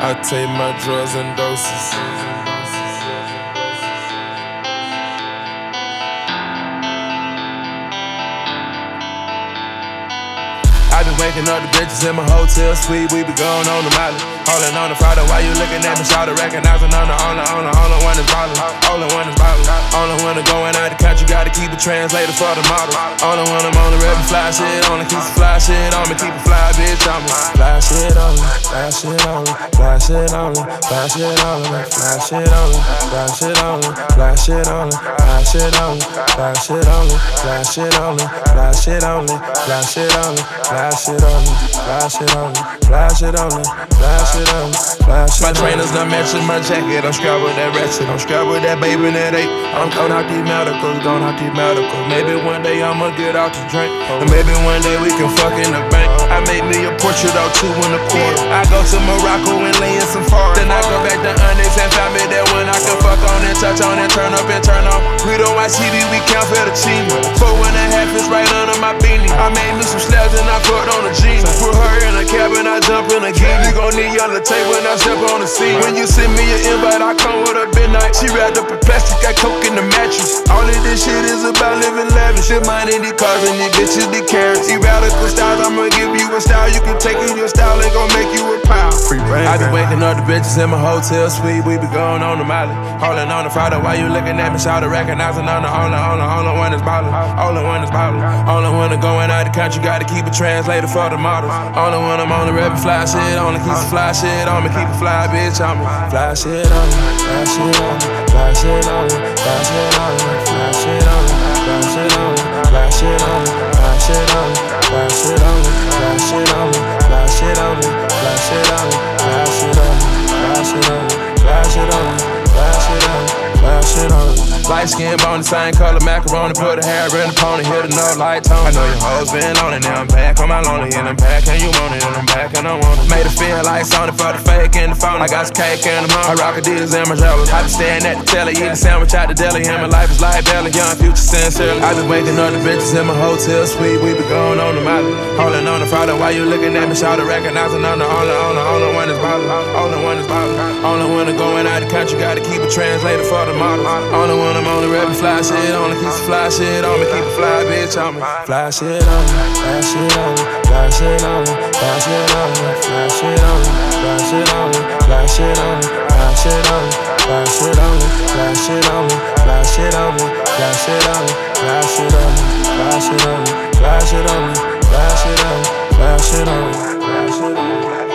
I take my drugs and doses. I been waking up the bitches in my hotel suite. We be going on the molly. Holding on the Friday while you looking at me, shout recognizing I'm the only, only, only one that's ballin'. Only one that's ballin'. Only one that's going out the country, gotta keep a translator for the model. Only one I'm on the rep fly shit, only keep the fly shit on me, keep a fly bitch on me. Fly shit on me, fly shit on me, fly shit on me, fly shit on me, fly shit on me, fly shit on me, fly shit on me, fly shit on me, fly shit on me, fly shit on me, fly shit on me, fly shit on me, Flash it on me, flash it on me, flash it on me, flash it on me, flash it on me. My trainers done matching my jacket. I'm strapped with that ratchet. I'm strapped with that baby and that eight. I'm going out these medicals, going out these medicals. Maybe one day I'ma get out to drink. And maybe one day we can fuck in the bank. I made me a portrait or two in the quarter. I go to Morocco and lay in some foreign. Then I go back to Onyx and find me that one I can fuck on and touch on and turn up and turn off. We don't watch TV, we count for the team. Four and a half is right under my beanie. I made me some slabs and I put on a jean. Put her in a cabin, I a key. You need yellow tape when I step on the scene. When you send me an invite, I come with a midnight. She wrapped up in plastic, got coke in the mattress. All of this shit is about living lavish. Your mind in these cars and these bitches, the carats. These radical styles, I'ma give you a style. You can take it, your style ain't gon' make you I be waking up the bitches in my hotel suite. We be going on the molly. Holding on the Friday while you looking at me. Shout out recognizing I'm the only, only, only one that's ballin'. Only one that's ballin'. Only one that's going out the country, gotta keep it trans later for the models. Only when I'm on the rap fly shit, only keep the fly shit on me, keep a fly bitch on me. Fly shit on me, fly shit on me, fly shit on me, fly shit on me, fly shit on me, fly shit on me, fly shit on me, fly shit on me, fly shit on me, fly shit on me, fly shit on me, fly shit on me, Light skin bone, the same color macaroni. Put a hair in the pony, hit a note light tone. I know your hoes been on it, now I'm back on my lonely. And I'm back, and you want it, and I'm back, and I want it. Made it feel like Sony for the fake and the phone. I got some cake in the mouth. I rock Adidas and my jealous. I been staring at the telly, eating sandwich out the deli. And my life is like belly, young future sincerely. I been waking up the bitches in my hotel suite. We be going on the molly. Holding on the Friday while you looking at me, shout recognizing I'm the only, only, only one that's ballin'. Only one that's ballin'. Only one that's going out the country, gotta keep a translator for the model. Only one I'm on the rap fly shit on me, keep the fly shit on me, keep a fly bitch on me. Fly shit on me. Fly shit on me, fly shit on me, fly shit on me, fly shit on me, fly shit on me, fly shit on me, fly shit on me, fly shit on me, fly shit on me, fly shit on me, fly shit on me, fly shit on me, fly shit on me, fly shit on me, fly shit on me, fly shit on me, fly shit on me.